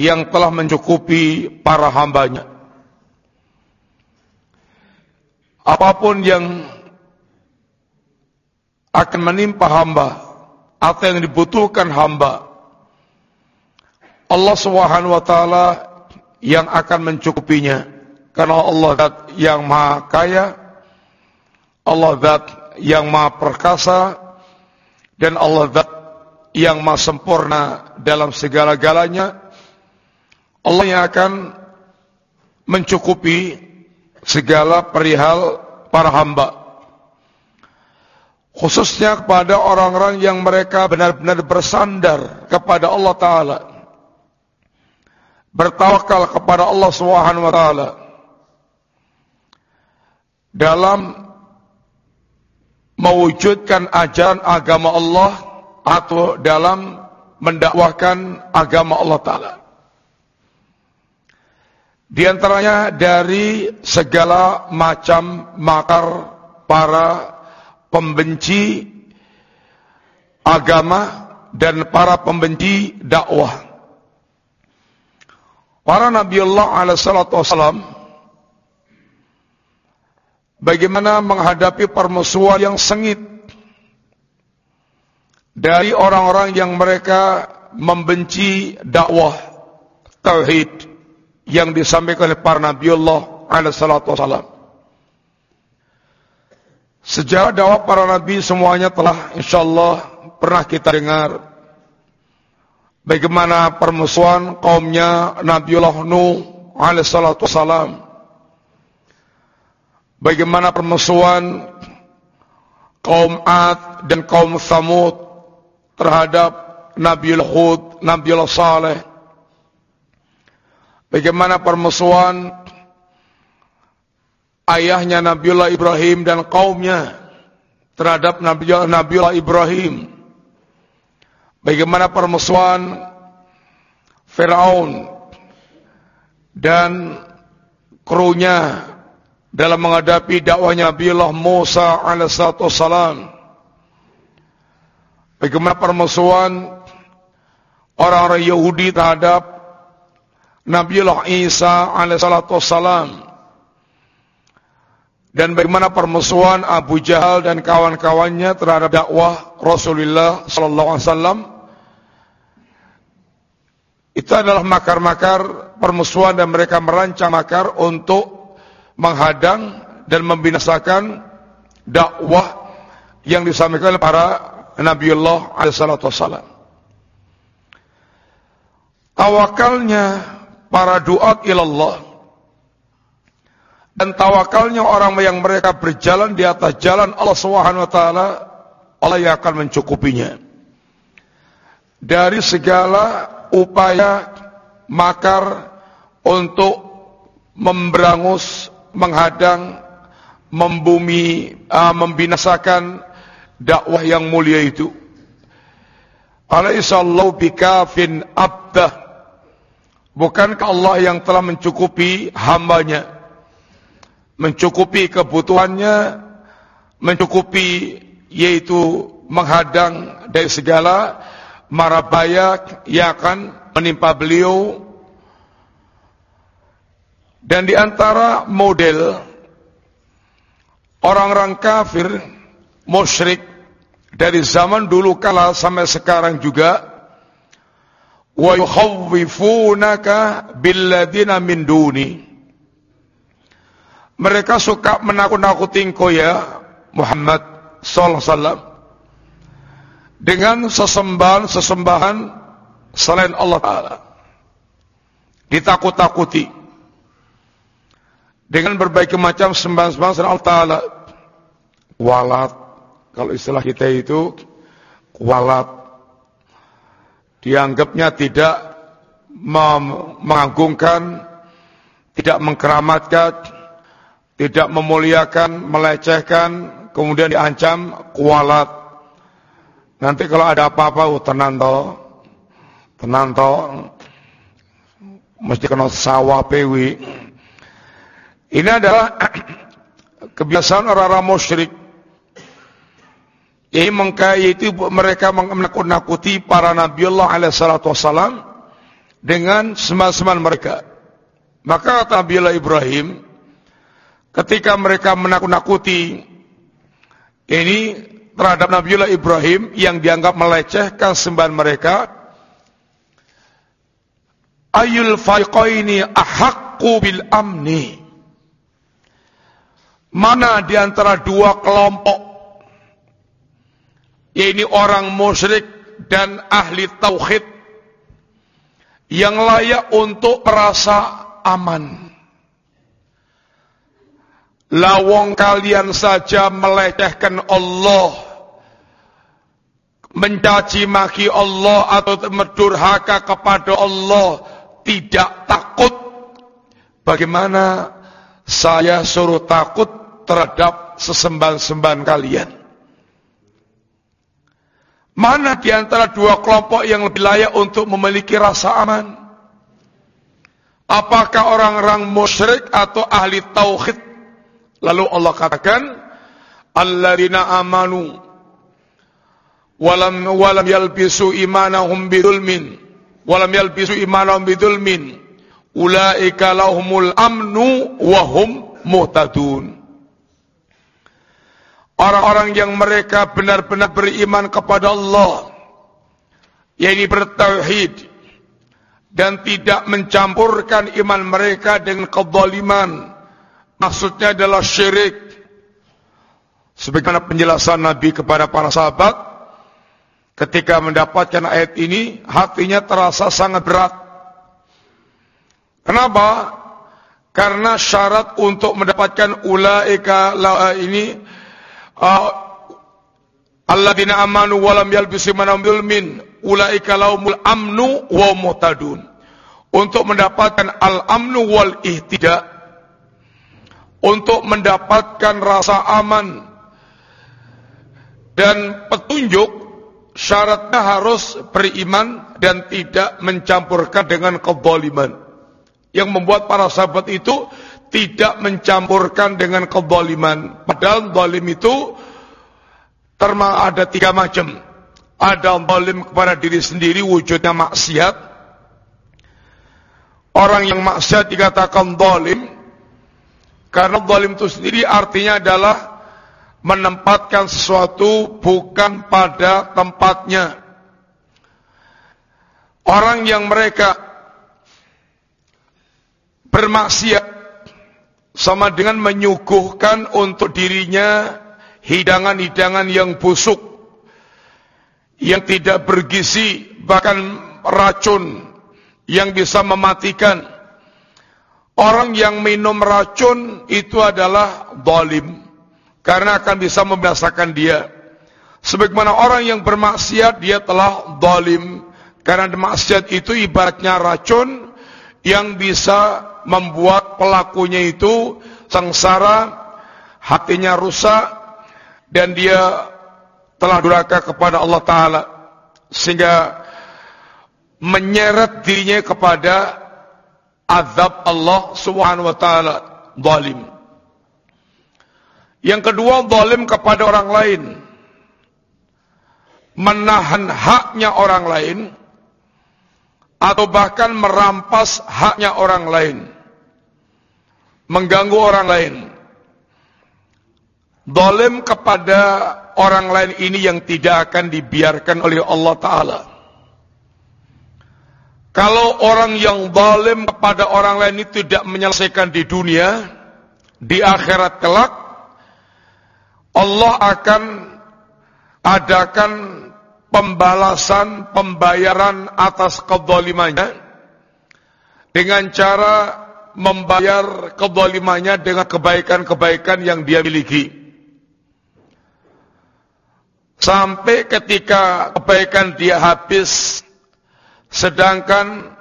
yang telah mencukupi para hambanya. Apa pun yang akan menimpa hamba atau yang dibutuhkan hamba, Allah Subhanahu wa taala yang akan mencukupinya. Karena Allah zat yang maha kaya, Allah zat yang maha perkasa, dan Allah zat yang maha sempurna dalam segala-galanya. Allah yang akan mencukupi segala perihal para hamba. Khususnya kepada orang-orang yang mereka benar-benar bersandar kepada Allah Ta'ala bertawakal kepada Allah Subhanahu wa taala dalam mewujudkan ajaran agama Allah atau dalam mendakwahkan agama Allah taala. Di antaranya dari segala macam makar para pembenci agama dan para pembenci dakwah. Para Nabi Allah alaihissalam bagaimana menghadapi permusuhan yang sengit dari orang-orang yang mereka membenci dakwah tauhid yang disampaikan oleh para Nabi Allah alaihissalam. Sejarah dakwah para Nabi semuanya telah insyaallah pernah kita dengar bagaimana permusuhan kaumnya Nabiullah Nuh alaihissalatu wassalam. Bagaimana permusuhan kaum Ad dan kaum Samud terhadap Nabiul Hud, Nabiullah Saleh. Bagaimana permusuhan ayahnya Nabiullah Ibrahim dan kaumnya terhadap Nabiullah, Ibrahim. Bagaimana permusuhan Firaun dan krunya dalam menghadapi dakwahnya Nabiullah Musa alaihissalam. Bagaimana permusuhan orang-orang Yahudi terhadap Nabiullah Isa alaihissalam. Dan bagaimana permusuhan Abu Jahal dan kawan-kawannya terhadap dakwah Rasulullah sallallahu alaihi wasallam itu adalah makar-makar permusuhan dan mereka merancang makar untuk menghadang dan membinasakan dakwah yang disampaikan oleh para Nabiullah alaihissalatu wassalam. Tawakalnya para duat ilallah dan tawakalnya orang yang mereka berjalan di atas jalan Allah Subhanahu wa taala, Allah yang akan mencukupinya. Dari segala upaya makar untuk memberangus, menghadang, membumi, uh, membinasakan dakwah yang mulia itu. Alaihissallahu bikafin abdah. Bukankah Allah yang telah mencukupi hambanya? mencukupi kebutuhannya, mencukupi yaitu menghadang dari segala mara bahaya yang akan menimpa beliau. Dan di antara model orang-orang kafir, musyrik dari zaman dulu kala sampai sekarang juga wa yukhawwifunaka billadina min duni mereka suka menakut-nakuti engkau ya Muhammad sallallahu alaihi wasallam. Dengan sesembahan-sesembahan selain Allah taala. Ditakut-takuti. Dengan berbagai macam sembahan-sembahan selain Allah taala. Walat. Kalau istilah kita itu walat dianggapnya tidak mengagungkan, tidak mengkeramatkan, tidak memuliakan, melecehkan, kemudian diancam kualat. Nanti kalau ada apa-apa, oh, tenang toh, tenang toh, mesti kena sawah pewi. Ini adalah kebiasaan orang-orang musyrik. Ini mengkaya itu mereka menakut-nakuti para Nabi Allah alaihissalatu wassalam dengan sembahan mereka. Maka kata Nabiullah Ibrahim, ketika mereka menakut-nakuti ini terhadap Nabiullah Ibrahim yang dianggap melecehkan sembahan mereka, ayul faiqaini ahaqqu bil amni. Mana di antara dua kelompok yaitu orang musyrik dan ahli tauhid yang layak untuk merasa aman. Lawong kalian saja melecehkan Allah, mencaci maki Allah atau mendurhaka kepada Allah, tidak takut. Bagaimana saya suruh takut terhadap sesembahan-sembahan kalian? Mana di antara dua kelompok yang lebih layak untuk memiliki rasa aman? Apakah orang-orang musyrik atau ahli tauhid? Lalu Allah katakan, Alladzina amanu walam walam yalbisu imanahum bidulmin walam yalbisu imanahum bidulmin ulaika lahumul amnu wa hum muhtadun. Orang-orang yang mereka benar-benar beriman kepada Allah, yaitu bertauhid, dan tidak mencampurkan iman mereka dengan kezaliman. Maksudnya adalah syirik. Sebagaimana penjelasan Nabi kepada para sahabat ketika mendapatkan ayat ini, hatinya terasa sangat berat. Kenapa? Karena syarat untuk mendapatkan ulaika ini uh, alladzina amanu wa lam yalbisu imanahum ulaika laumul amnu wa muhtadun. Untuk mendapatkan al-amnu wal ihtida untuk mendapatkan rasa aman dan petunjuk syaratnya harus beriman dan tidak mencampurkan dengan kezaliman. Yang membuat para sahabat itu tidak mencampurkan dengan kezaliman. Padahal zalim itu terma ada tiga macam ada zalim kepada diri sendiri wujudnya maksiat. Orang yang maksiat dikatakan zalim karena zalim itu sendiri artinya adalah menempatkan sesuatu bukan pada tempatnya. Orang yang mereka bermaksiat sama dengan menyuguhkan untuk dirinya hidangan-hidangan yang busuk yang tidak bergizi, bahkan racun yang bisa mematikan. Orang yang minum racun itu adalah dolim, karena akan bisa membinasakan dia. Sebagaimana orang yang bermaksiat, dia telah dolim, karena maksiat itu ibaratnya racun yang bisa membuat pelakunya itu sengsara, hatinya rusak, dan dia telah duraka kepada Allah Ta'ala sehingga menyeret dirinya kepada azab Allah Subhanahu wa taala zalim. Yang kedua zalim kepada orang lain. Menahan haknya orang lain atau bahkan merampas haknya orang lain. Mengganggu orang lain. Zalim kepada orang lain ini yang tidak akan dibiarkan oleh Allah Ta'ala. Kalau orang yang zalim kepada orang lain itu tidak menyelesaikan di dunia, di akhirat kelak, Allah akan adakan pembalasan, pembayaran atas kezalimannya dengan cara membayar kezalimannya dengan kebaikan-kebaikan yang dia miliki. Sampai ketika kebaikan dia habis sedangkan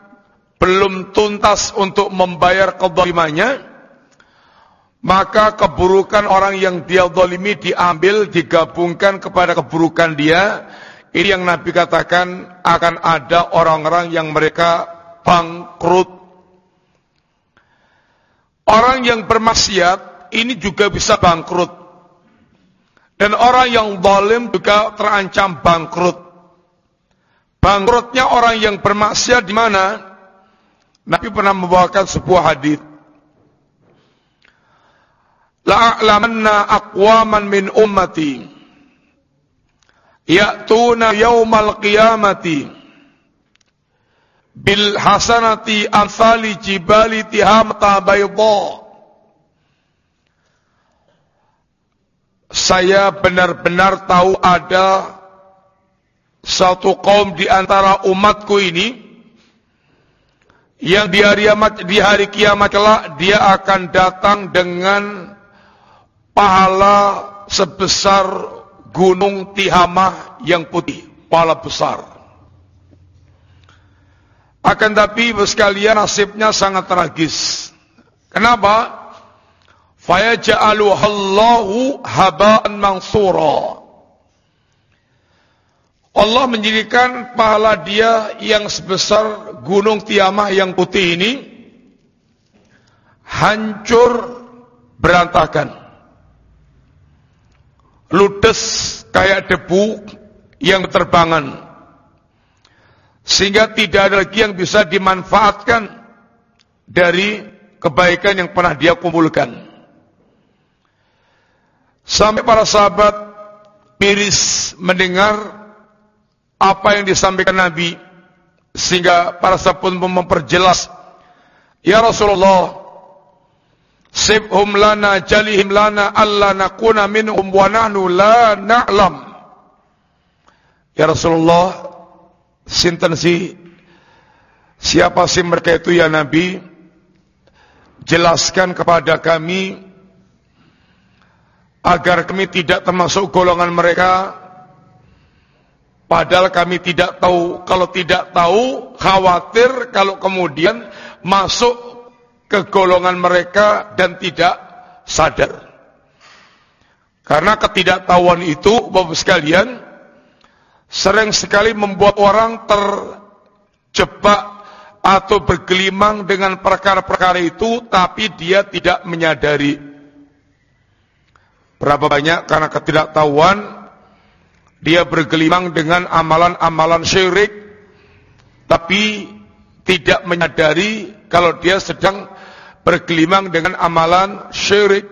belum tuntas untuk membayar kezalimannya maka keburukan orang yang dia zalimi diambil digabungkan kepada keburukan dia ini yang Nabi katakan akan ada orang-orang yang mereka bangkrut orang yang bermaksiat ini juga bisa bangkrut dan orang yang zalim juga terancam bangkrut. Bangkrutnya orang yang bermaksiat di mana? Nabi pernah membawakan sebuah hadis. La'alamanna aqwaman min ummati ya'tuna yawmal qiyamati bil hasanati amsali jibali tihamta bayda. Saya benar-benar tahu ada satu kaum di antara umatku ini yang di hari kiamat, di hari kiamat kelak dia akan datang dengan pahala sebesar gunung Tihamah yang putih, pahala besar. Akan tapi sekalian nasibnya sangat tragis. Kenapa? Fayaja'aluhallahu haba'an mansura. Allah menjadikan pahala dia yang sebesar gunung Tiamah yang putih ini hancur berantakan. Ludes kayak debu yang terbangan. Sehingga tidak ada lagi yang bisa dimanfaatkan dari kebaikan yang pernah dia kumpulkan. Sampai para sahabat miris mendengar apa yang disampaikan Nabi sehingga para sahabat pun memperjelas Ya Rasulullah sibhum lana jalihim lana alla nakuna minhum wa nahnu la na'lam. Ya Rasulullah sinten si? Siapa sih mereka itu ya Nabi? Jelaskan kepada kami agar kami tidak termasuk golongan mereka. Padahal kami tidak tahu, kalau tidak tahu, khawatir kalau kemudian masuk ke golongan mereka dan tidak sadar. Karena ketidaktahuan itu, Bapak sekalian, sering sekali membuat orang terjebak atau bergelimang dengan perkara-perkara itu, tapi dia tidak menyadari. Berapa banyak karena ketidaktahuan dia bergelimang dengan amalan-amalan syirik tapi tidak menyadari kalau dia sedang bergelimang dengan amalan syirik.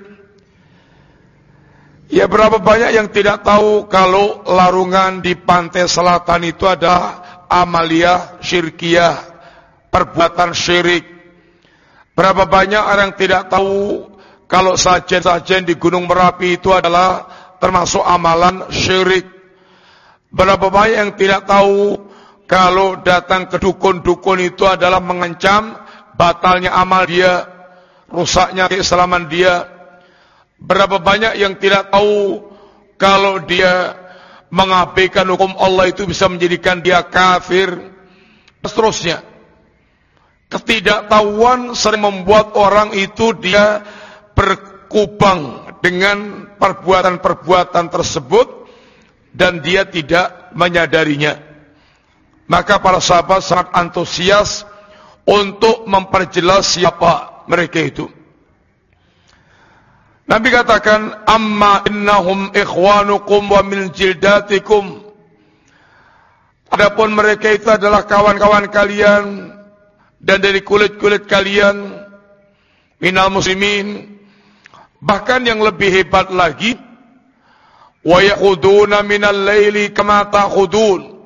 Ya berapa banyak yang tidak tahu kalau larungan di pantai selatan itu ada amalia syirkiyah, perbuatan syirik. Berapa banyak orang yang tidak tahu kalau sajen-sajen di Gunung Merapi itu adalah termasuk amalan syirik. Berapa banyak yang tidak tahu kalau datang ke dukun-dukun itu adalah mengancam batalnya amal dia, rusaknya keislaman dia. Berapa banyak yang tidak tahu kalau dia mengabaikan hukum Allah itu bisa menjadikan dia kafir. Seterusnya. Ketidaktahuan sering membuat orang itu dia berkubang dengan perbuatan-perbuatan tersebut dan dia tidak menyadarinya. Maka para sahabat sangat antusias untuk memperjelas siapa mereka itu. Nabi katakan, "Amma innahum ikhwanukum wa min jildatikum." Adapun mereka itu adalah kawan-kawan kalian dan dari kulit-kulit kalian minal muslimin. Bahkan yang lebih hebat lagi, wa yakhuduna minal laili kama ta'khudun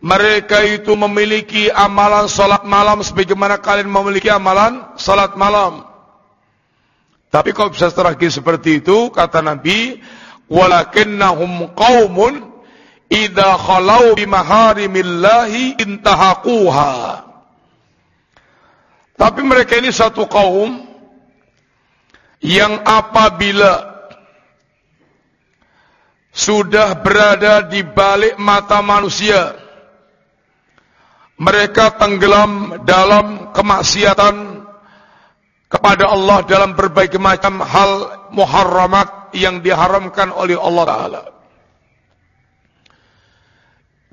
mereka itu memiliki amalan salat malam sebagaimana kalian memiliki amalan salat malam tapi kalau bisa tragis seperti itu kata Nabi walakinnahum qaumun idza khalau bi maharimillahi intahaquha tapi mereka ini satu kaum yang apabila sudah berada di balik mata manusia. Mereka tenggelam dalam kemaksiatan kepada Allah dalam berbagai macam hal muharramat yang diharamkan oleh Allah Ta'ala.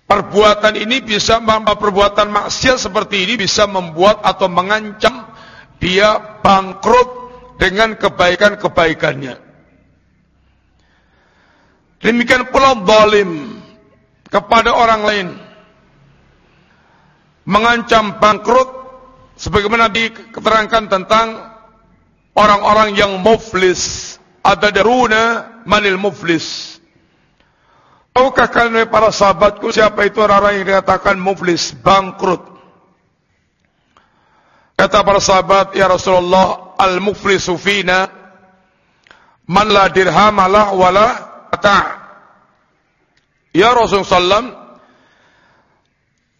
Perbuatan ini bisa perbuatan maksiat seperti ini bisa membuat atau mengancam dia bangkrut dengan kebaikan-kebaikannya. Demikian pula zalim kepada orang lain. Mengancam bangkrut sebagaimana diterangkan tentang orang-orang yang muflis. Ada daruna manil muflis. Tahukah kalian para sahabatku siapa itu orang-orang yang dikatakan muflis, bangkrut? Kata para sahabat, ya Rasulullah, al-muflisu fina man la dirham wala ta' Ya Rasulullah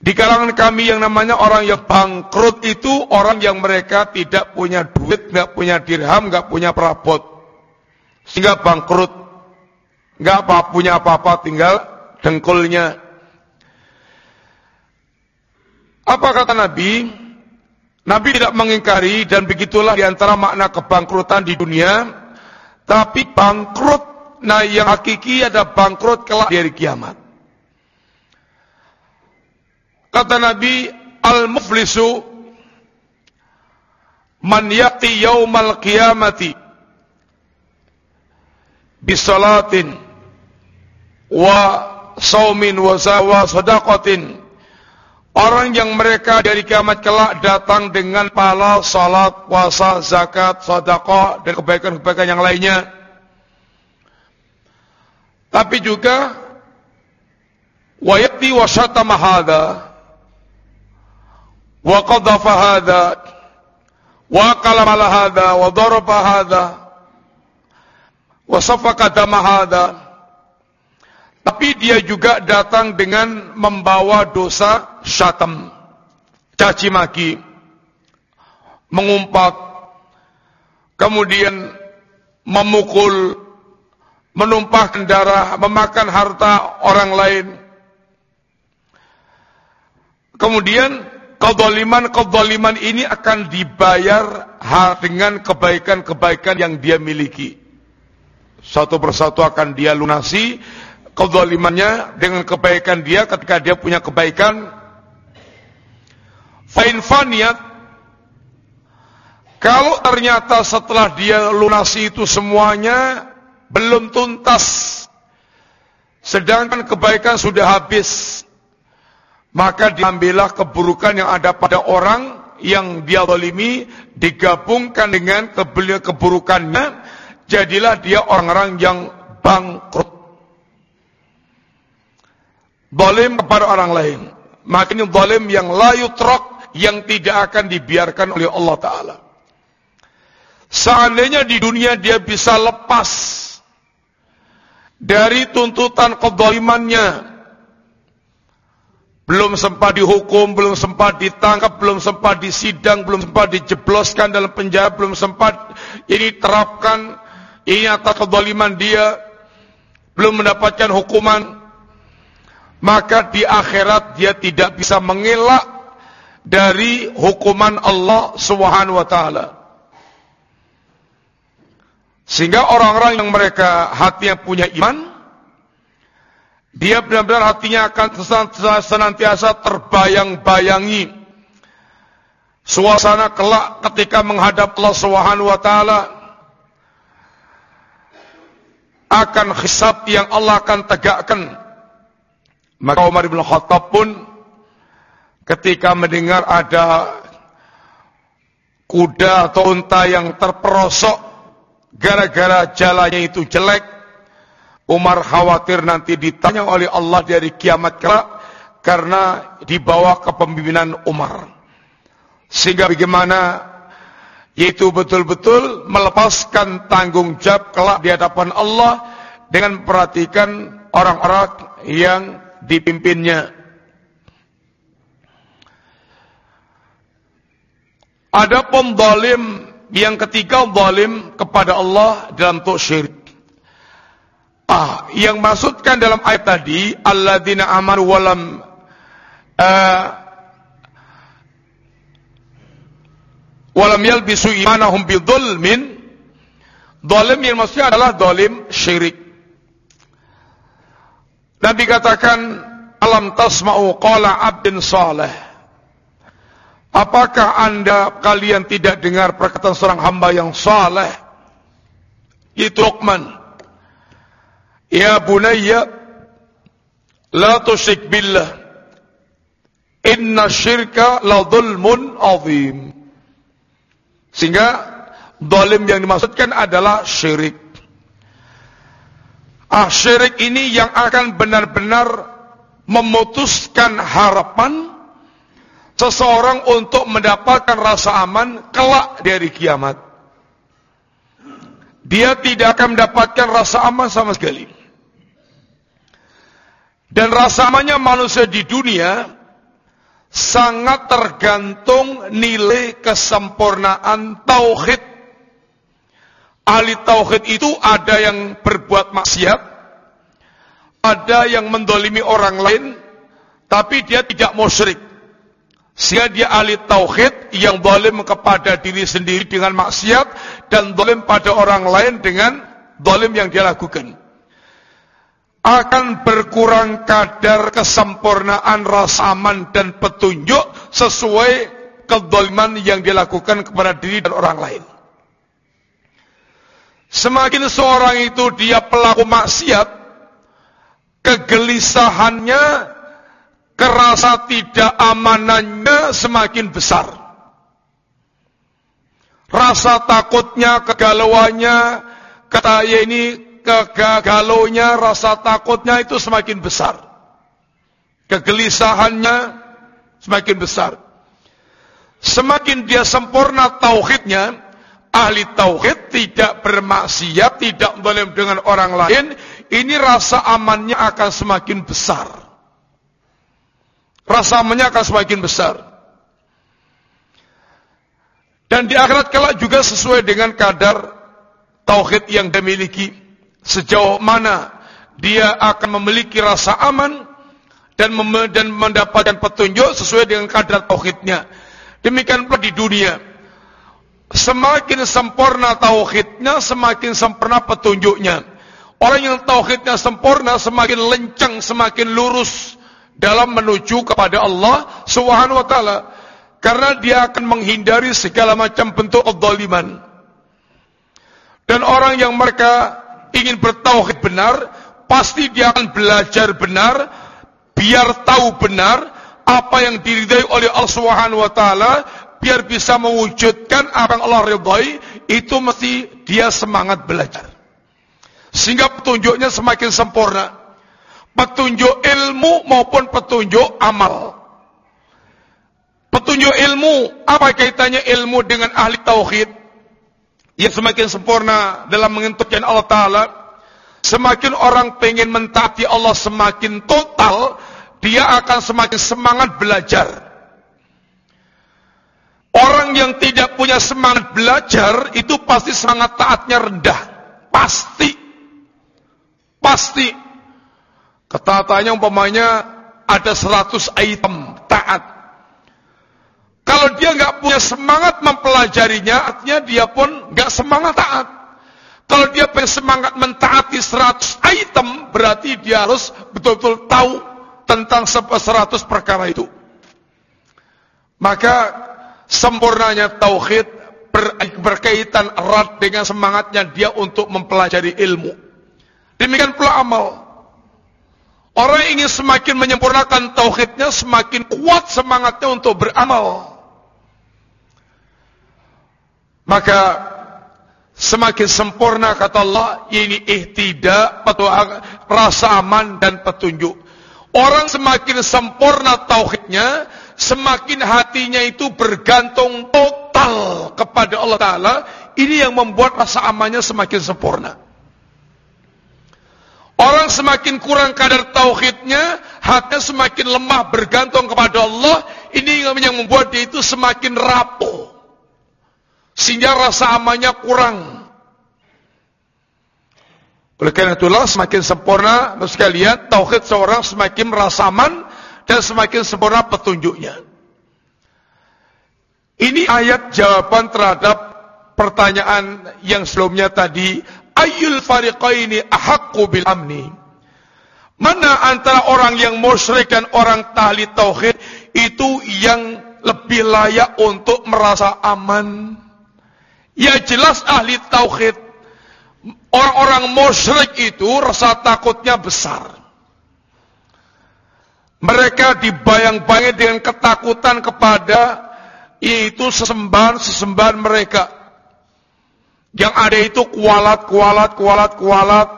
di kalangan kami yang namanya orang yang bangkrut itu orang yang mereka tidak punya duit, nggak punya dirham, nggak punya perabot, sehingga bangkrut, nggak apa punya apa-apa, tinggal dengkulnya. Apa kata Nabi? Nabi tidak mengingkari dan begitulah di antara makna kebangkrutan di dunia. Tapi bangkrut, nah yang hakiki ada bangkrut kelak dari kiamat. Kata Nabi, al-muflisu man yaqi yaumal qiyamati bisalatin wa saumin wa sadaqatin Orang yang mereka dari kiamat kelak datang dengan pahala salat, puasa, zakat, sedekah dan kebaikan-kebaikan yang lainnya. Tapi juga wa yati wa syatama hadha وقذف هذا وقلم على هذا وضرب هذا وسفك دم هذا tapi dia juga datang dengan membawa dosa syatam caci maki mengumpat kemudian memukul menumpahkan darah memakan harta orang lain kemudian Kedoliman-kedoliman ini akan dibayar dengan kebaikan-kebaikan yang dia miliki. Satu persatu akan dia lunasi kedolimannya dengan kebaikan dia ketika dia punya kebaikan. Fain faniat kalau ternyata setelah dia lunasi itu semuanya belum tuntas sedangkan kebaikan sudah habis maka diambillah keburukan yang ada pada orang yang dia zalimi digabungkan dengan keburukannya jadilah dia orang-orang yang bangkrut. Zalim kepada orang lain. Maka ini zalim yang layu trok yang tidak akan dibiarkan oleh Allah taala. Seandainya di dunia dia bisa lepas dari tuntutan kezalimannya belum sempat dihukum, belum sempat ditangkap, belum sempat disidang, belum sempat dijebloskan dalam penjara, belum sempat ini terapkan ini atas kezaliman dia, belum mendapatkan hukuman, maka di akhirat dia tidak bisa mengelak dari hukuman Allah Subhanahu wa taala. Sehingga orang-orang yang mereka hatinya punya iman, dia benar-benar hatinya akan senantiasa terbayang-bayangi suasana kelak ketika menghadap Allah Subhanahu wa taala akan hisab yang Allah akan tegakkan. Maka Umar bin Khattab pun ketika mendengar ada kuda atau unta yang terperosok gara-gara jalannya itu jelek, Umar khawatir nanti ditanya oleh Allah dari kiamat kelak karena dibawa kepemimpinan Umar. Sehingga bagaimana yaitu betul-betul melepaskan tanggung jawab kelak di hadapan Allah dengan memperhatikan orang-orang yang dipimpinnya. Ada pun zalim yang ketiga zalim kepada Allah dalam bentuk syirik. Ah, yang maksudkan dalam ayat tadi alladzina amanu walam uh, walam yalbisu imanahum bidzulmin zalim yang maksudnya adalah zalim syirik. Nabi katakan alam tasma'u qala abdin saleh Apakah anda kalian tidak dengar perkataan seorang hamba yang saleh? Itu Luqman. Ya bunayya la tusyrik billah Inna syirka la dhulmun azim. Sehingga dolim yang dimaksudkan adalah syirik. Ah, syirik ini yang akan benar-benar memutuskan harapan seseorang untuk mendapatkan rasa aman kelak dari kiamat. Dia tidak akan mendapatkan rasa aman sama sekali. Dan rasa amannya manusia di dunia sangat tergantung nilai kesempurnaan tauhid. Ahli tauhid itu ada yang berbuat maksiat, ada yang mendolimi orang lain, tapi dia tidak musyrik. Sehingga dia ahli tauhid yang zalim kepada diri sendiri dengan maksiat dan zalim pada orang lain dengan zalim yang dia lakukan. Akan berkurang kadar kesempurnaan rasa aman dan petunjuk sesuai kezaliman yang dilakukan kepada diri dan orang lain. Semakin seorang itu dia pelaku maksiat, kegelisahannya kerasa tidak amanannya semakin besar. Rasa takutnya, kegalauannya, kata ya ini kegalauannya, rasa takutnya itu semakin besar. Kegelisahannya semakin besar. Semakin dia sempurna tauhidnya, ahli tauhid tidak bermaksiat, tidak boleh dengan orang lain, ini rasa amannya akan semakin besar rasa amannya akan semakin besar. Dan di akhirat kelak juga sesuai dengan kadar tauhid yang dia miliki. Sejauh mana dia akan memiliki rasa aman dan, dan mendapatkan petunjuk sesuai dengan kadar tauhidnya. Demikian pula di dunia. Semakin sempurna tauhidnya, semakin sempurna petunjuknya. Orang yang tauhidnya sempurna, semakin lencang, semakin lurus dalam menuju kepada Allah Subhanahu wa taala karena dia akan menghindari segala macam bentuk kezaliman. Dan orang yang mereka ingin bertauhid benar, pasti dia akan belajar benar, biar tahu benar apa yang diridai oleh Allah Subhanahu wa taala, biar bisa mewujudkan apa yang Allah itu mesti dia semangat belajar. Sehingga petunjuknya semakin sempurna petunjuk ilmu maupun petunjuk amal. Petunjuk ilmu, apa kaitannya ilmu dengan ahli tauhid? Yang semakin sempurna dalam mengentukkan Allah Ta'ala, semakin orang pengen mentaati Allah semakin total, dia akan semakin semangat belajar. Orang yang tidak punya semangat belajar, itu pasti semangat taatnya rendah. Pasti. Pasti. Ketaatannya umpamanya ada 100 item taat. Kalau dia nggak punya semangat mempelajarinya, artinya dia pun nggak semangat taat. Kalau dia punya semangat mentaati 100 item, berarti dia harus betul-betul tahu tentang 100 perkara itu. Maka sempurnanya tauhid berkaitan erat dengan semangatnya dia untuk mempelajari ilmu. Demikian pula amal. Orang yang ingin semakin menyempurnakan tauhidnya, semakin kuat semangatnya untuk beramal. Maka semakin sempurna kata Allah, ini ihtidak, rasa aman dan petunjuk. Orang semakin sempurna tauhidnya, semakin hatinya itu bergantung total kepada Allah Ta'ala, ini yang membuat rasa amannya semakin sempurna. Orang semakin kurang kadar tauhidnya, hatinya semakin lemah bergantung kepada Allah. Ini yang membuat dia itu semakin rapuh. Sehingga rasa amannya kurang. Oleh karena itulah semakin sempurna, sekalian, tauhid seorang semakin merasa aman dan semakin sempurna petunjuknya. Ini ayat jawaban terhadap pertanyaan yang sebelumnya tadi Ayul fariqaini ahaqqu bil amni. Mana antara orang yang musyrik dan orang tahli tauhid itu yang lebih layak untuk merasa aman? Ya jelas ahli tauhid. Orang-orang musyrik itu rasa takutnya besar. Mereka dibayang-bayangi dengan ketakutan kepada itu sesembahan-sesembahan mereka. Yang ada itu kualat, kualat, kualat, kualat.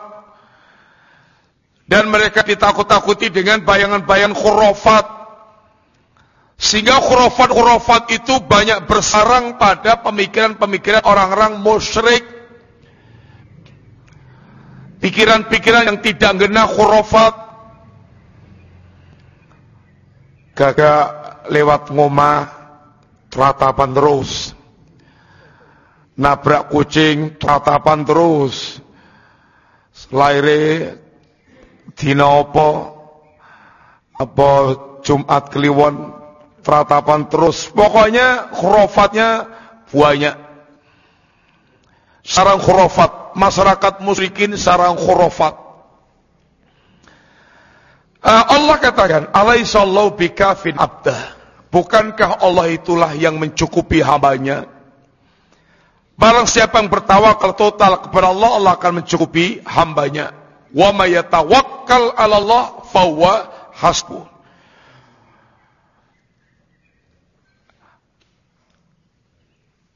Dan mereka ditakut-takuti dengan bayangan-bayangan khurafat. Sehingga khurafat-khurafat itu banyak bersarang pada pemikiran-pemikiran orang-orang musyrik. Pikiran-pikiran yang tidak genah khurafat. Gagak lewat ngomah, teratapan terus. Nabrak kucing, teratapan terus. Laire dina apa? Apa Jumat Kliwon teratapan terus. Pokoknya khurafatnya banyak. Sarang khurafat, masyarakat musyrikin sarang khurafat. Uh, Allah katakan, "Alaihissallahu bikafin abdah." Bukankah Allah itulah yang mencukupi hambanya? Barang siapa yang bertawakal total kepada Allah, Allah akan mencukupi hambanya. Wa may yatawakkal 'ala Allah fahuwa hasbuh.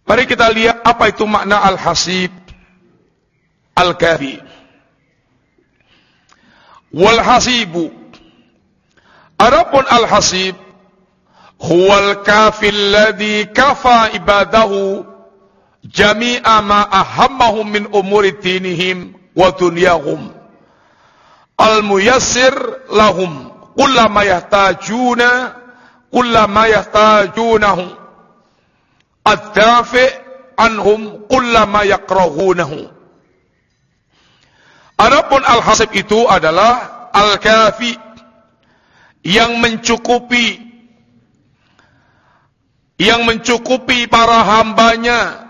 Mari kita lihat apa itu makna al-hasib al-kafi. Wal hasibu. Adapun al-hasib huwal kafi kafa ibadahu jami'a ma ahammahum min umuri dinihim wa dunyahum al-muyassir lahum kullama yahtajuna kullama yahtajunahu ad-dafi' anhum kullama yakrahunahu Adapun al-hasib itu adalah al-kafi yang mencukupi yang mencukupi para hambanya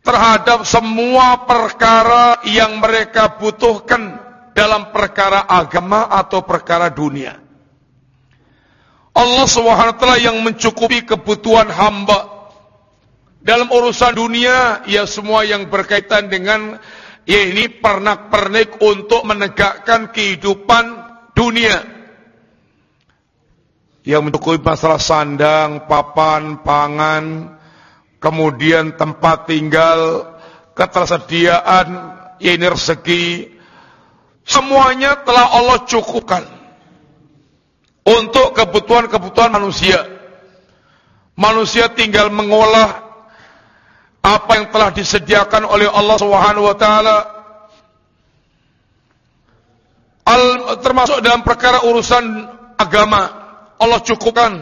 terhadap semua perkara yang mereka butuhkan dalam perkara agama atau perkara dunia. Allah SWT yang mencukupi kebutuhan hamba dalam urusan dunia, ya semua yang berkaitan dengan ya ini pernak-pernik untuk menegakkan kehidupan dunia. Yang mencukupi masalah sandang, papan, pangan, kemudian tempat tinggal, ketersediaan, ya ini rezeki, semuanya telah Allah cukupkan untuk kebutuhan-kebutuhan manusia. Manusia tinggal mengolah apa yang telah disediakan oleh Allah Subhanahu wa taala? Termasuk dalam perkara urusan agama. Allah cukupkan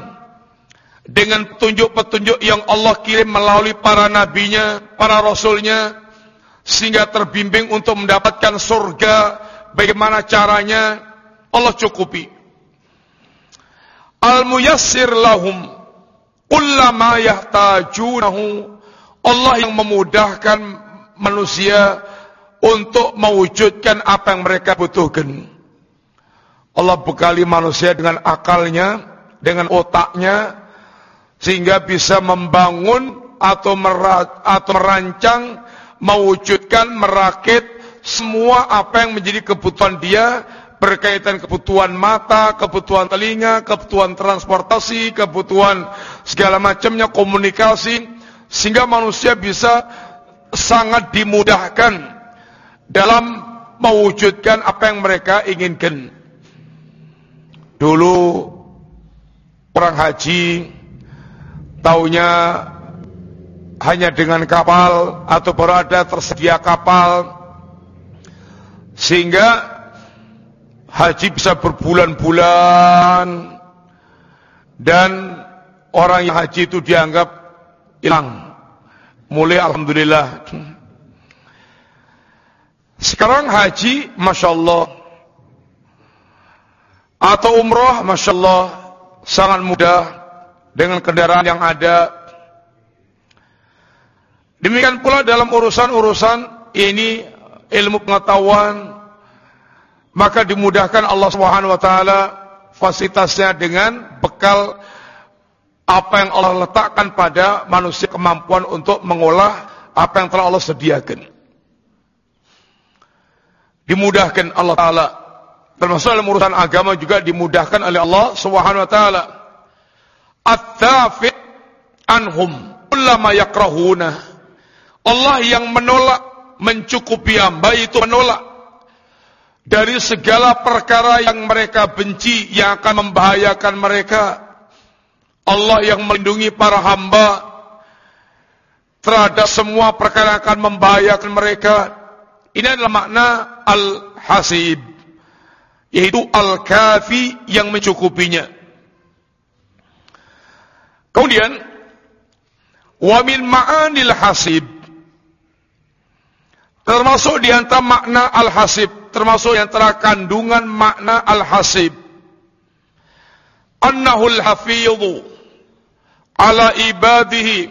dengan petunjuk-petunjuk yang Allah kirim melalui para nabinya, para rasulnya sehingga terbimbing untuk mendapatkan surga. Bagaimana caranya? Allah cukupi. Al-muyassir lahum kullama yahtajunahu Allah yang memudahkan manusia untuk mewujudkan apa yang mereka butuhkan. Allah bekali manusia dengan akalnya, dengan otaknya, sehingga bisa membangun atau, merat, atau merancang, mewujudkan, merakit semua apa yang menjadi kebutuhan dia berkaitan kebutuhan mata, kebutuhan telinga, kebutuhan transportasi, kebutuhan segala macamnya komunikasi, sehingga manusia bisa sangat dimudahkan dalam mewujudkan apa yang mereka inginkan. Dulu orang haji taunya hanya dengan kapal atau berada tersedia kapal sehingga haji bisa berbulan-bulan dan orang yang haji itu dianggap hilang. Mulai Alhamdulillah. Sekarang haji, Masya Allah. Atau umroh, Masya Allah. Sangat mudah. Dengan kendaraan yang ada. Demikian pula dalam urusan-urusan ini ilmu pengetahuan maka dimudahkan Allah Subhanahu wa taala fasilitasnya dengan bekal apa yang Allah letakkan pada manusia kemampuan untuk mengolah apa yang telah Allah sediakan. Dimudahkan Allah Ta'ala termasuk dalam urusan agama juga dimudahkan oleh Allah Subhanahu wa taala. At-tafi anhum ulama yakrahuna. Allah yang menolak mencukupi hamba itu menolak dari segala perkara yang mereka benci yang akan membahayakan mereka. Allah yang melindungi para hamba terhadap semua perkara yang akan membahayakan mereka. Ini adalah makna al-hasib. Yaitu al-kafi yang mencukupinya. Kemudian, wa min ma'anil hasib. Termasuk di antara makna al-hasib. Termasuk di antara kandungan makna al-hasib. Annahul hafidhu ala ibadihi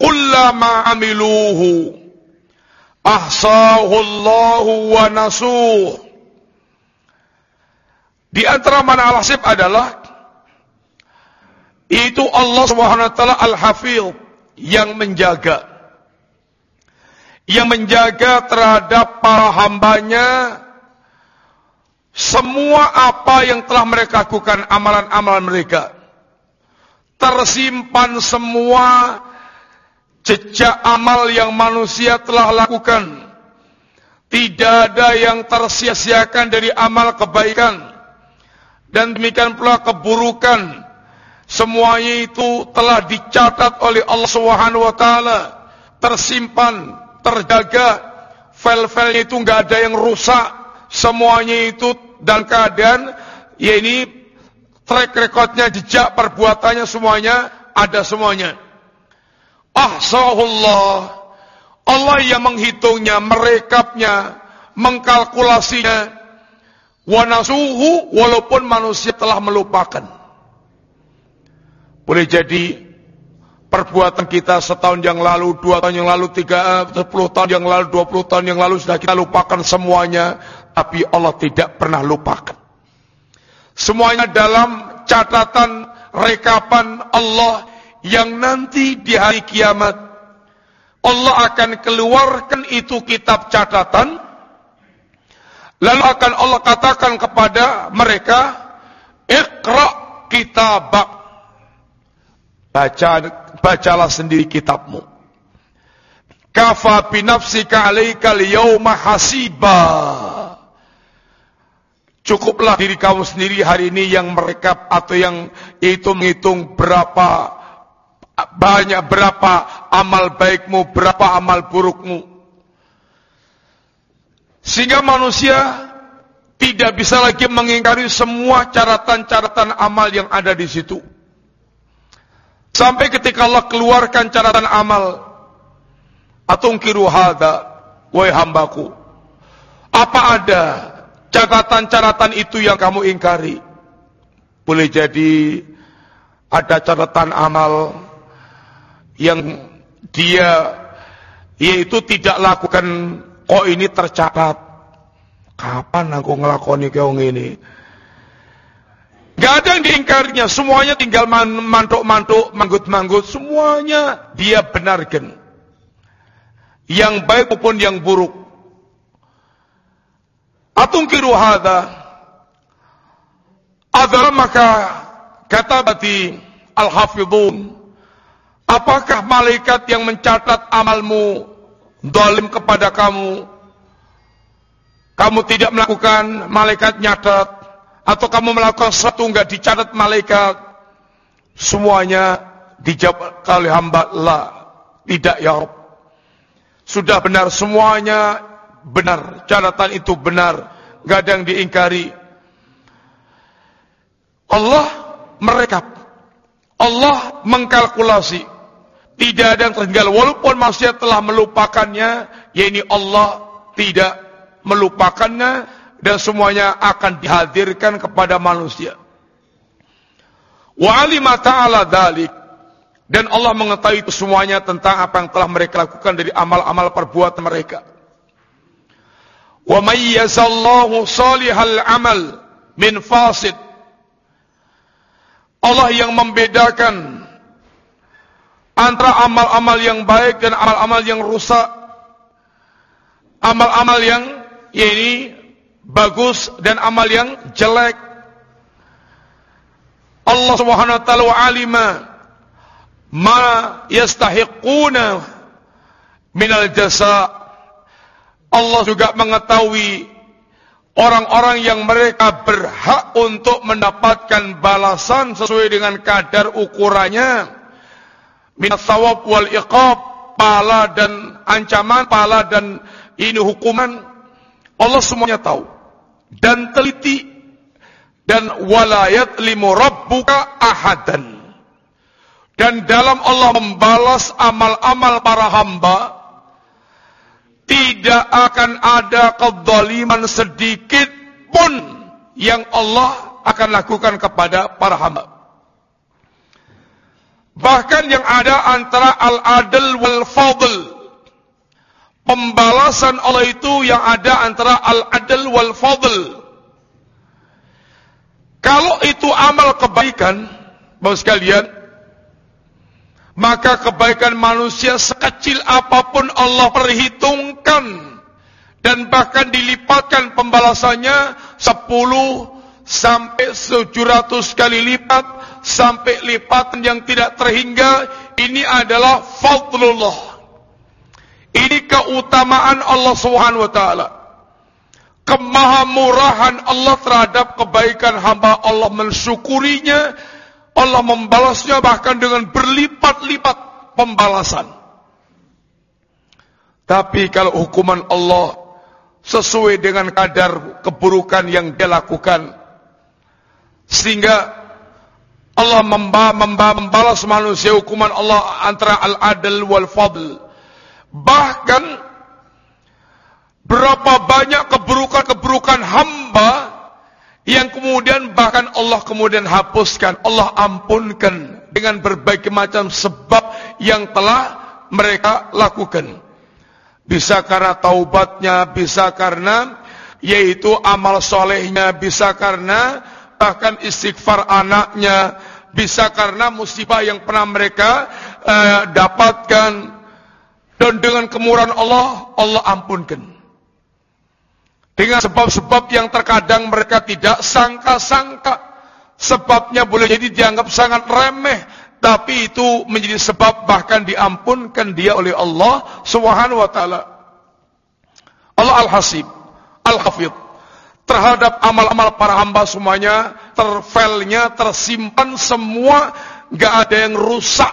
kullama amiluhu. Ahsahu Allah wa nasuh. Di antara mana al-hasib adalah itu Allah Subhanahu wa taala al-hafiz yang menjaga. Yang menjaga terhadap para hambanya semua apa yang telah mereka lakukan amalan-amalan mereka tersimpan semua jejak amal yang manusia telah lakukan. Tidak ada yang tersia-siakan dari amal kebaikan. Dan demikian pula keburukan. Semuanya itu telah dicatat oleh Allah Subhanahu wa taala, tersimpan, terjaga. File-filenya itu enggak ada yang rusak. Semuanya itu dan keadaan ya ini track recordnya, jejak perbuatannya semuanya ada semuanya ahsahullah Allah yang menghitungnya, merekapnya, mengkalkulasinya wa nasuhu walaupun manusia telah melupakan. Boleh jadi perbuatan kita setahun yang lalu, dua tahun yang lalu, tiga, sepuluh tahun yang lalu, dua puluh tahun yang lalu sudah kita lupakan semuanya, tapi Allah tidak pernah lupakan. Semuanya dalam catatan rekapan Allah yang nanti di hari kiamat. Allah akan keluarkan itu kitab catatan. Lalu akan Allah katakan kepada mereka Iqra kitabak. Baca bacalah sendiri kitabmu. Kafa binafsika alaika liyawma hasiba Cukuplah diri kamu sendiri hari ini yang merekap atau yang itu menghitung berapa banyak berapa amal baikmu, berapa amal burukmu. Sehingga manusia tidak bisa lagi mengingkari semua catatan-catatan amal yang ada di situ. Sampai ketika Allah keluarkan catatan amal. Atungkiru hadha, wahai hambaku. Apa ada catatan-catatan itu yang kamu ingkari? Boleh jadi ada catatan amal yang dia yaitu tidak lakukan kok ini tercatat kapan aku ngelakoni kau ini Gak ada yang diingkarinya, semuanya tinggal mantuk-mantuk, manggut-manggut, semuanya dia benarkan. Yang baik maupun yang buruk. Atungkiru hadha. Adara maka kata bati al-hafidhun Apakah malaikat yang mencatat amalmu dolim kepada kamu? Kamu tidak melakukan, malaikat nyatat. Atau kamu melakukan sesuatu enggak dicatat malaikat. Semuanya dijawab kali hamba lah. Tidak ya Rabb. Sudah benar semuanya benar. Catatan itu benar. Yang diingkari. Allah merekap. Allah mengkalkulasi. Tidak ada yang tertinggal walaupun manusia telah melupakannya, yakni Allah tidak melupakannya dan semuanya akan dihadirkan kepada manusia. Wa alima ta'ala dalik dan Allah mengetahui semuanya tentang apa yang telah mereka lakukan dari amal-amal perbuatan mereka. Wa mayyazallahu salihal amal min fasid. Allah yang membedakan antara amal-amal yang baik dan amal-amal yang rusak. Amal-amal yang ya ini bagus dan amal yang jelek. Allah Subhanahu wa taala alima ma yastahiquna minal jasa. Allah juga mengetahui orang-orang yang mereka berhak untuk mendapatkan balasan sesuai dengan kadar ukurannya. Min thawab wal iqab pala dan ancaman pala dan ini hukuman. Allah semuanya tahu dan teliti dan walayat limu rabbuka ahadan. Dan dalam Allah membalas amal-amal para hamba tidak akan ada kezaliman sedikit pun yang Allah akan lakukan kepada para hamba. Bahkan yang ada antara al-adl wal fadl. Pembalasan Allah itu yang ada antara al-adl wal fadl. Kalau itu amal kebaikan, Bapak sekalian, maka kebaikan manusia sekecil apa pun Allah perhitungkan. Dan bahkan dilipatkan pembalasannya 10 sampai 700 kali lipat sampai lipatan yang tidak terhingga. Ini adalah fadlullah. Ini keutamaan Allah Subhanahu wa taala. Kemahamurahan Allah terhadap kebaikan hamba Allah mensyukurinya Allah membalasnya bahkan dengan berlipat-lipat pembalasan. Tapi kalau hukuman Allah sesuai dengan kadar keburukan yang dia lakukan, sehingga Allah memba, memba, membalas manusia hukuman Allah antara al-adl wal fadl. Bahkan berapa banyak keburukan-keburukan hamba yang kemudian bahkan Allah kemudian hapuskan, Allah ampunkan dengan berbagai macam sebab yang telah mereka lakukan. Bisa karena taubatnya, bisa karena yaitu amal solehnya, bisa karena bahkan istighfar anaknya, bisa karena musibah yang pernah mereka uh, dapatkan dan dengan kemurahan Allah, Allah ampunkan. Dengan sebab-sebab yang terkadang mereka tidak sangka-sangka. Sebabnya boleh jadi dianggap sangat remeh. Tapi itu menjadi sebab bahkan diampunkan dia oleh Allah subhanahu wa ta'ala. Allah al-hasib, al-hafid. Terhadap amal-amal para hamba semuanya, terfilnya, tersimpan semua, gak ada yang rusak.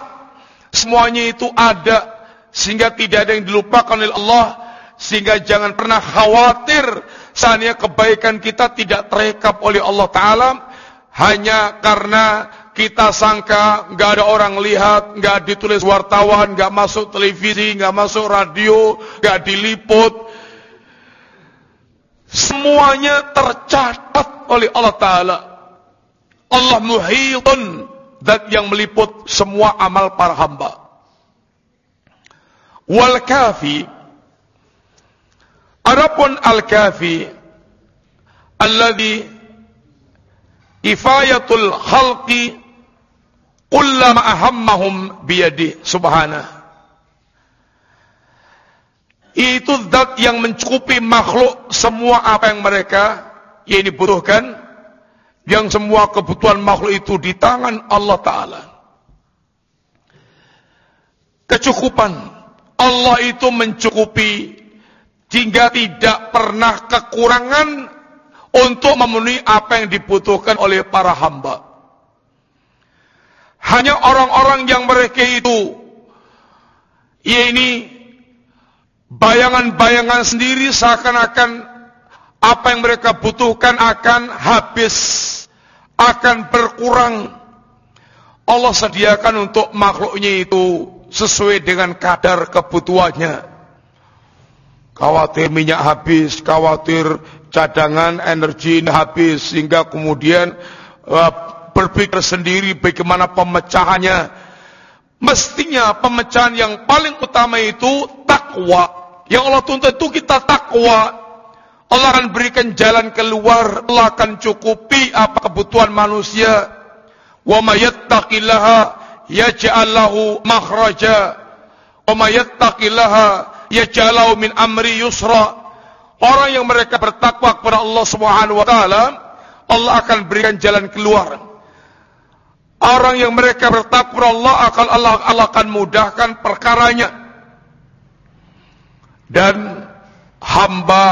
Semuanya itu ada, sehingga tidak ada yang dilupakan oleh Allah sehingga jangan pernah khawatir seandainya kebaikan kita tidak terekap oleh Allah Ta'ala hanya karena kita sangka nggak ada orang lihat, nggak ditulis wartawan, nggak masuk televisi, nggak masuk radio, nggak diliput. Semuanya tercatat oleh Allah Ta'ala. Allah muhitun dan yang meliput semua amal para hamba. Wal kafi Adapun al-kafi alladhi kifayatul khalqi kullama ahammahum biyadi subhanah. Itu zat yang mencukupi makhluk semua apa yang mereka yang dibutuhkan yang semua kebutuhan makhluk itu di tangan Allah Ta'ala. Kecukupan. Allah itu mencukupi hingga tidak pernah kekurangan untuk memenuhi apa yang dibutuhkan oleh para hamba. Hanya orang-orang yang mereka itu, ini bayangan-bayangan sendiri seakan-akan apa yang mereka butuhkan akan habis, akan berkurang. Allah sediakan untuk makhluknya itu sesuai dengan kadar kebutuhannya. Khawatir minyak habis, khawatir cadangan energi habis, sehingga kemudian uh, berpikir sendiri bagaimana pemecahannya. Mestinya pemecahan yang paling utama itu takwa. Yang Allah tuntut itu kita takwa. Allah akan berikan jalan keluar, Allah akan cukupi apa kebutuhan manusia. Wa may yattaqillaha yaj'al lahu makhraja. Wa may yaj'alahu min amri yusra. Orang yang mereka bertakwa kepada Allah Subhanahu wa taala, Allah akan berikan jalan keluar. Orang yang mereka bertakwa kepada Allah akan Allah, Allah akan mudahkan perkaranya. Dan hamba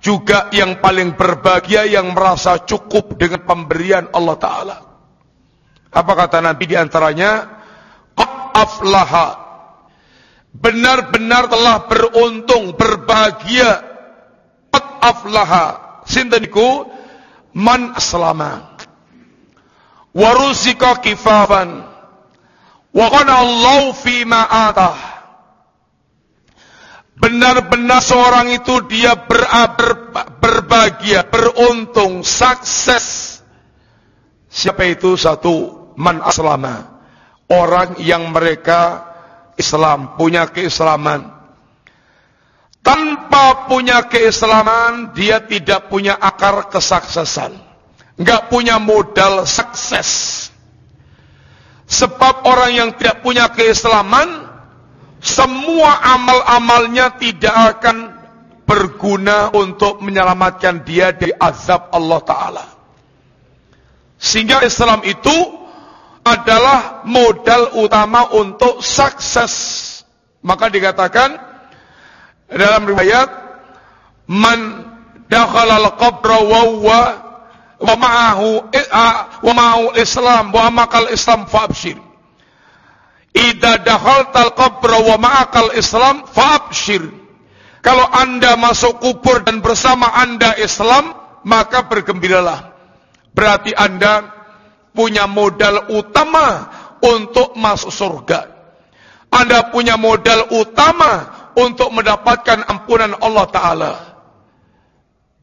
juga yang paling berbahagia yang merasa cukup dengan pemberian Allah taala. Apa kata Nabi di antaranya? Aflaha benar-benar telah beruntung, berbahagia. Aflaha. Sinteniku man aslama. Warusika kifafan wa qana Allah fi ma atah. Benar-benar seorang itu dia ber, ber, berbahagia, beruntung, sukses. Siapa itu? Satu, man aslama. Orang yang mereka Islam, punya keislaman. Tanpa punya keislaman, dia tidak punya akar kesuksesan. Enggak punya modal sukses. Sebab orang yang tidak punya keislaman, semua amal-amalnya tidak akan berguna untuk menyelamatkan dia dari azab Allah Ta'ala. Sehingga Islam itu adalah modal utama untuk sukses. Maka dikatakan, dalam riwayat man dakhala al-qabra wa huwa wa ma'ahu wa ma'ahu islam wa makal islam fa'abshir idza dakhalta al-qabra wa ma'akal islam fa'abshir kalau anda masuk kubur dan bersama anda Islam maka bergembiralah. Berarti anda punya modal utama untuk masuk surga anda punya modal utama untuk mendapatkan ampunan Allah Ta'ala.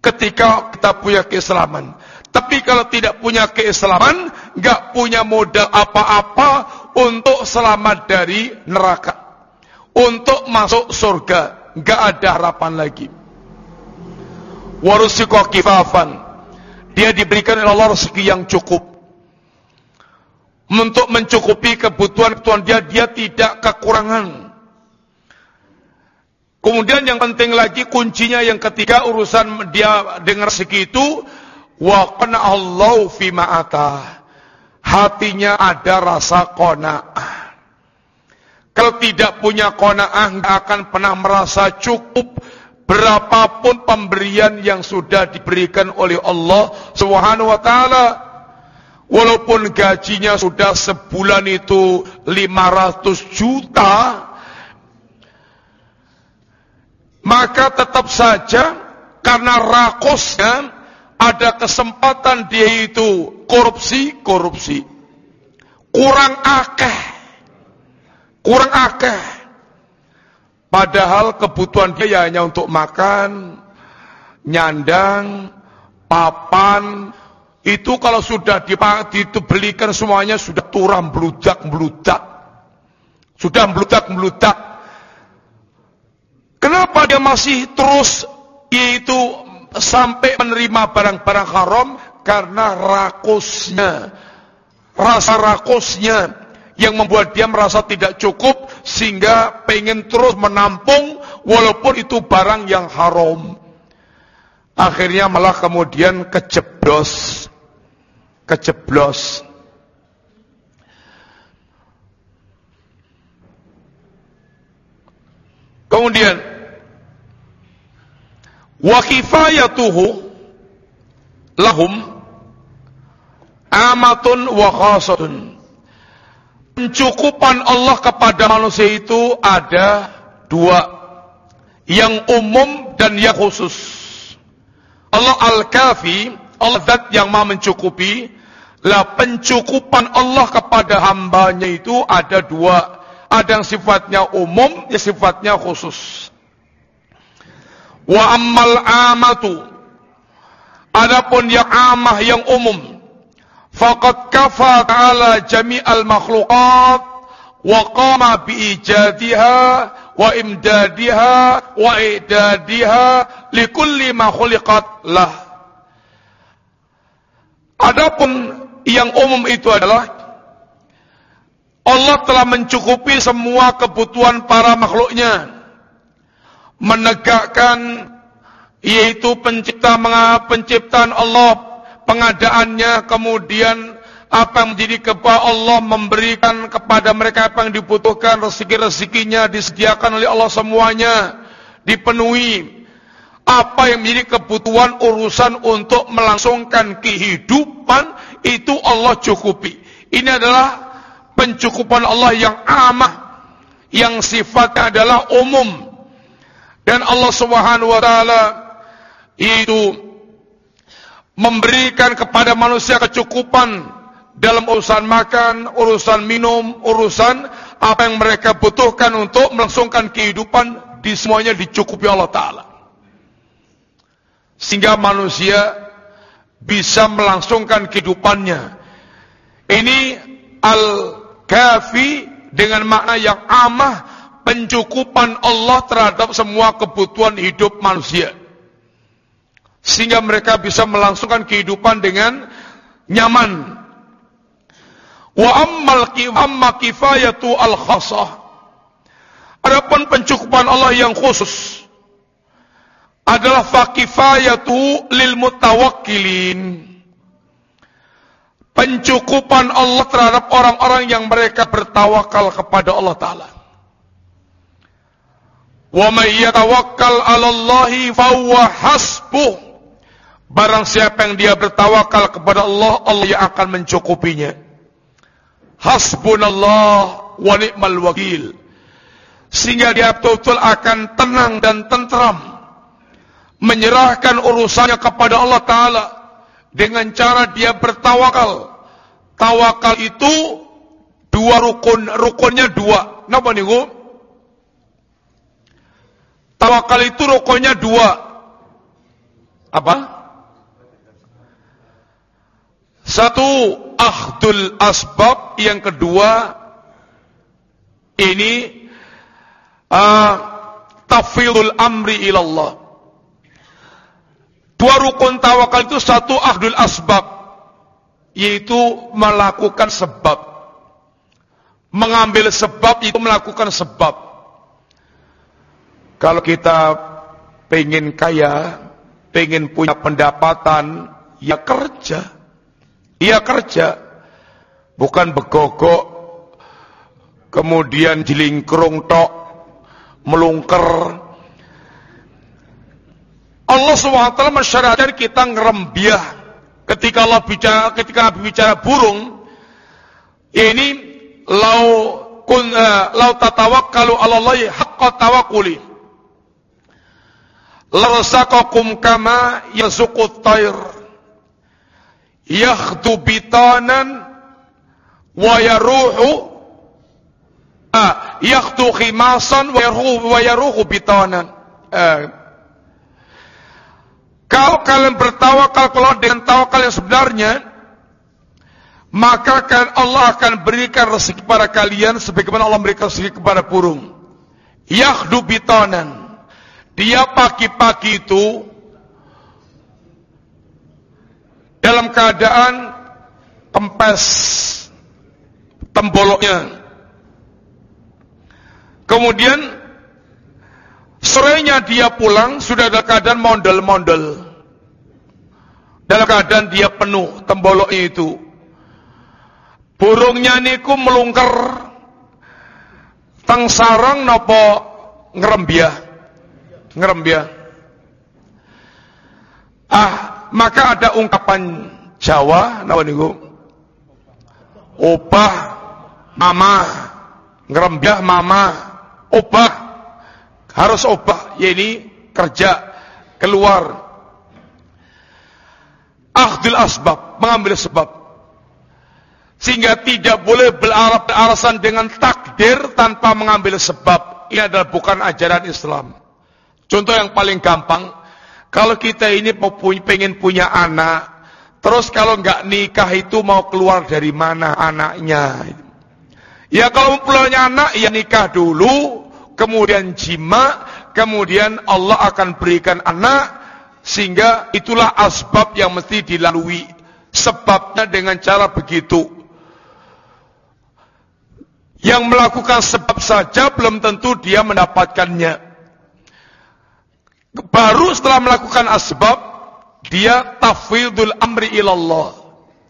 Ketika kita punya keislaman. Tapi kalau tidak punya keislaman, nggak punya modal apa-apa untuk selamat dari neraka. Untuk masuk surga. nggak ada harapan lagi. Warusiko kifafan. Dia diberikan oleh Allah rezeki yang cukup. Untuk mencukupi kebutuhan-kebutuhan dia, dia tidak kekurangan. Kemudian yang penting lagi kuncinya yang ketiga urusan dia dengar segitu wa Allah fi ma'ata. Hatinya ada rasa qanaah. Kalau tidak punya qanaah akan pernah merasa cukup berapapun pemberian yang sudah diberikan oleh Allah Subhanahu wa taala. Walaupun gajinya sudah sebulan itu 500 juta, maka tetap saja karena rakusnya ada kesempatan dia itu korupsi, korupsi. Kurang akeh. Kurang akeh. Padahal kebutuhan dia ya hanya untuk makan, nyandang, papan, itu kalau sudah dibelikan semuanya sudah turam beludak beludak sudah beludak beludak Kenapa dia masih terus yaitu sampai menerima barang-barang haram? Karena rakusnya, rasa rakusnya yang membuat dia merasa tidak cukup sehingga pengen terus menampung walaupun itu barang yang haram. Akhirnya malah kemudian kejeblos. Kejeblos. Kemudian wa kifayatuhu lahum amatun wa khasatun pencukupan Allah kepada manusia itu ada dua yang umum dan yang khusus Allah al-kafi Allah zat yang maha mencukupi lah pencukupan Allah kepada hambanya itu ada dua. Ada yang sifatnya umum yang sifatnya khusus. Wa ammal amatu Adapun yang amah yang umum Faqad kafa ta'ala jami'al makhlukat Wa qama biijadiha Wa imdadiha Wa idadiha Likulli makhlukat lah Adapun yang umum itu adalah Allah telah mencukupi semua kebutuhan para makhluknya menegakkan yaitu pencipta penciptaan Allah, pengadaannya, kemudian apa yang menjadi kepada Allah memberikan kepada mereka apa yang dibutuhkan, rezeki-rezekinya disediakan oleh Allah semuanya, dipenuhi. Apa yang menjadi kebutuhan urusan untuk melangsungkan kehidupan itu Allah cukupi. Ini adalah pencukupan Allah yang amah, yang sifatnya adalah umum. Dan Allah Subhanahu wa taala itu memberikan kepada manusia kecukupan dalam urusan makan, urusan minum, urusan apa yang mereka butuhkan untuk melangsungkan kehidupan di semuanya dicukupi Allah Ta'ala. Sehingga manusia bisa melangsungkan kehidupannya. Ini al-kafi dengan makna yang amah pencukupan Allah terhadap semua kebutuhan hidup manusia sehingga mereka bisa melangsungkan kehidupan dengan nyaman. Wa ammal amma kifayatu al khasah. Adapun pencukupan Allah yang khusus adalah fakifayatu lil mutawakkilin. Pencukupan Allah terhadap orang-orang yang mereka bertawakal kepada Allah Ta'ala. Wa may yatawakkal 'ala hasbuh. Barang siapa yang dia bertawakal kepada Allah, Allah yang akan mencukupinya. Hasbunallah wa ni'mal wakil. Sehingga dia betul-betul akan tenang dan tentram. Menyerahkan urusannya kepada Allah Ta'ala. Dengan cara dia bertawakal. Tawakal itu dua rukun. Rukunnya dua. Kenapa nih, Tawakal itu rukunnya dua. Apa? Satu ahdul asbab, yang kedua ini uh, tafwidul amri ilallah. Dua rukun tawakal itu satu ahdul asbab, yaitu melakukan sebab. Mengambil sebab itu melakukan sebab. Kalau kita pengen kaya, pengen punya pendapatan, ya kerja. Ia kerja, bukan begogok, kemudian jilingkrung tok, melungker. Allah SWT mensyaratkan kita ngerembiah. Ketika Allah bicara, ketika bicara burung, ini lau kun uh, lau tatawakkalu 'ala Allah haqqa tawakkuli. Larsaqakum kama yazuqut tayr yakhdu bitanan wa yaruhu ah yakhdu khimasan wa yaruhu wa yaruhu bitanan eh. Kalau kalian bertawakal kalau dengan tawakal yang sebenarnya maka Allah akan berikan rezeki kepada kalian sebagaimana Allah memberikan rezeki kepada burung. Yakhdu bitanan. Dia pagi-pagi itu dalam keadaan kempes temboloknya. Kemudian sorenya dia pulang sudah ada keadaan mondel-mondel. Dalam keadaan dia penuh temboloknya itu. Burungnya niku melungker teng sarang nopo ngerembiah. Ngerembiah. Ah, maka ada ungkapan Jawa napa niku? Opah mama, ngerembyah mama, obah. Harus obah, ya ini kerja keluar. Akhdil asbab, mengambil sebab. Sehingga tidak boleh beralasan dengan takdir tanpa mengambil sebab. Ini adalah bukan ajaran Islam. Contoh yang paling gampang, kalau kita ini pengen punya anak, terus kalau nggak nikah itu mau keluar dari mana anaknya? Ya kalau punya anak, ya nikah dulu, kemudian jima, kemudian Allah akan berikan anak, sehingga itulah asbab yang mesti dilalui. Sebabnya dengan cara begitu. Yang melakukan sebab saja belum tentu dia mendapatkannya Baru setelah melakukan asbab, dia tafwidul amri ilallah.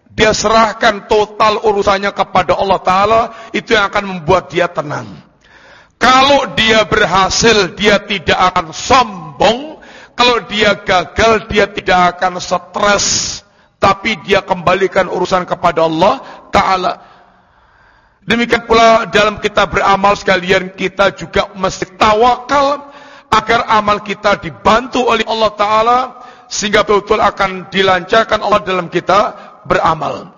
Dia serahkan total urusannya kepada Allah Ta'ala, itu yang akan membuat dia tenang. Kalau dia berhasil, dia tidak akan sombong. Kalau dia gagal, dia tidak akan stres. Tapi dia kembalikan urusan kepada Allah Ta'ala. Demikian pula dalam kita beramal sekalian, kita juga mesti tawakal agar amal kita dibantu oleh Allah Ta'ala sehingga betul-betul akan dilancarkan Allah dalam kita beramal.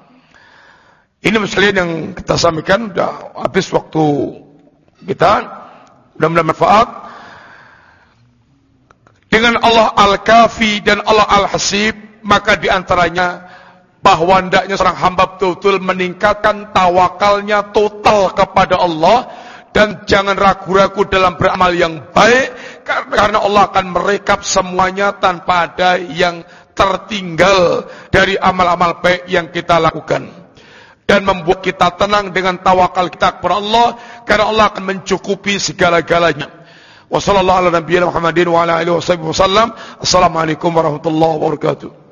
Ini misalnya yang kita sampaikan sudah habis waktu kita mudah-mudahan manfaat dengan Allah Al-Kafi dan Allah Al-Hasib maka di antaranya bahwa hendaknya seorang hamba betul-betul meningkatkan tawakalnya total kepada Allah dan jangan ragu-ragu dalam beramal yang baik karena Allah akan merekap semuanya tanpa ada yang tertinggal dari amal-amal baik yang kita lakukan dan membuat kita tenang dengan tawakal kita kepada Allah karena Allah akan mencukupi segala-galanya. وصلى الله على نبينا محمد وعلى آله وصحبه وسلم. السلام عليكم ورحمة الله وبركاته.